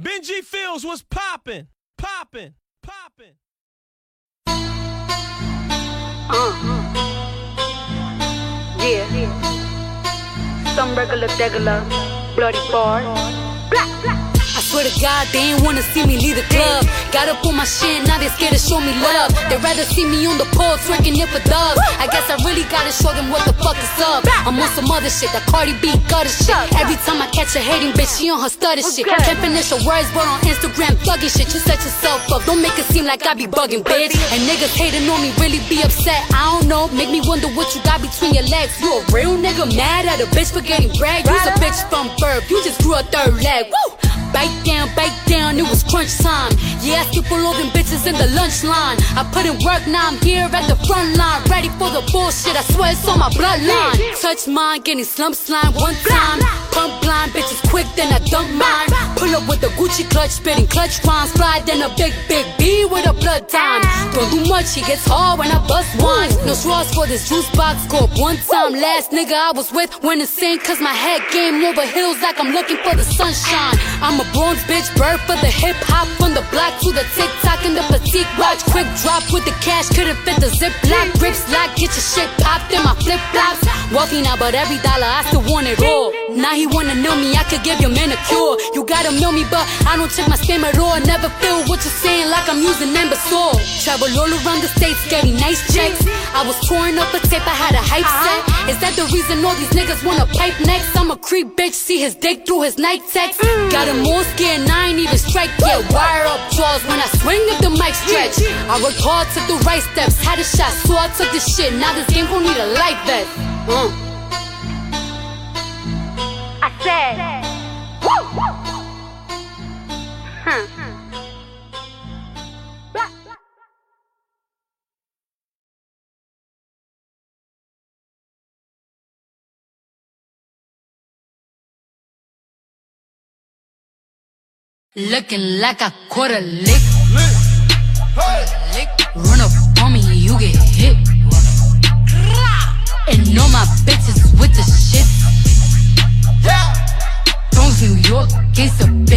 Benji Fields was popping, popping, popping. Uh. Yeah. Some regular, degular, bloody bar. Blah, blah. I swear to God, they ain't wanna see me leave the club. Got up on my shit, now they scared to show me love. They rather see me on the pole twerking it for dubs. I guess I really gotta show them what the fuck is up. I'm on some other shit, that Cardi B gutter shit. Every time I catch a hating bitch, she on her stutter shit. Can't finish her words, but on Instagram thugging shit. You set yourself up, don't make it seem like I be bugging, bitch. And niggas hating on me, really be upset. I don't know, make me wonder what you got between your legs. You a real nigga mad at a bitch for getting brag? You's a bitch from birth, you just grew a third leg. Woo! It was crunch time. Yeah, all them bitches in the lunch line. I put in work, now I'm here at the front line. Ready for the bullshit, I swear it's on my bloodline. Touch mine, getting slump slime one time. Pump blind, bitches quick, then I dump mine. Pull up with the Gucci clutch, spitting clutch rhymes. Fly, then a big, big B with a blood time. Much, he gets hard when I bust wines. No straws for this juice box scope. One time, last nigga I was with went insane, cause my head game over hills like I'm looking for the sunshine. I'm a Bronx bitch, bird for the hip hop. From the block to the TikTok and the Patek watch. Quick drop with the cash, couldn't fit the zip lock. Grips lock, get your shit popped in my flip flops. Walking out, but every dollar I still want it all. Now he wanna know me, I could give you manicure. You gotta know me, but I don't check my spam at all. Never feel what you're saying like I'm using imbecile. Travel all around the states, getting nice checks. I was pouring up a tape, I had a hype set. Is that the reason all these niggas wanna pipe next? I'm a creep bitch, see his dick through his night text. Got him more scared, and I ain't even strike yet. Wire up jaws when I swing if the mic stretch. I worked hard, took the right steps, had a shot, so I took this shit. Now this game gon' need a life vest. Uh. I said. Looking like a quarter lick. Lick. Run up on me, you get hit. And all my bitches with the shit. Yeah. Bronx, New York, gangsta bitch.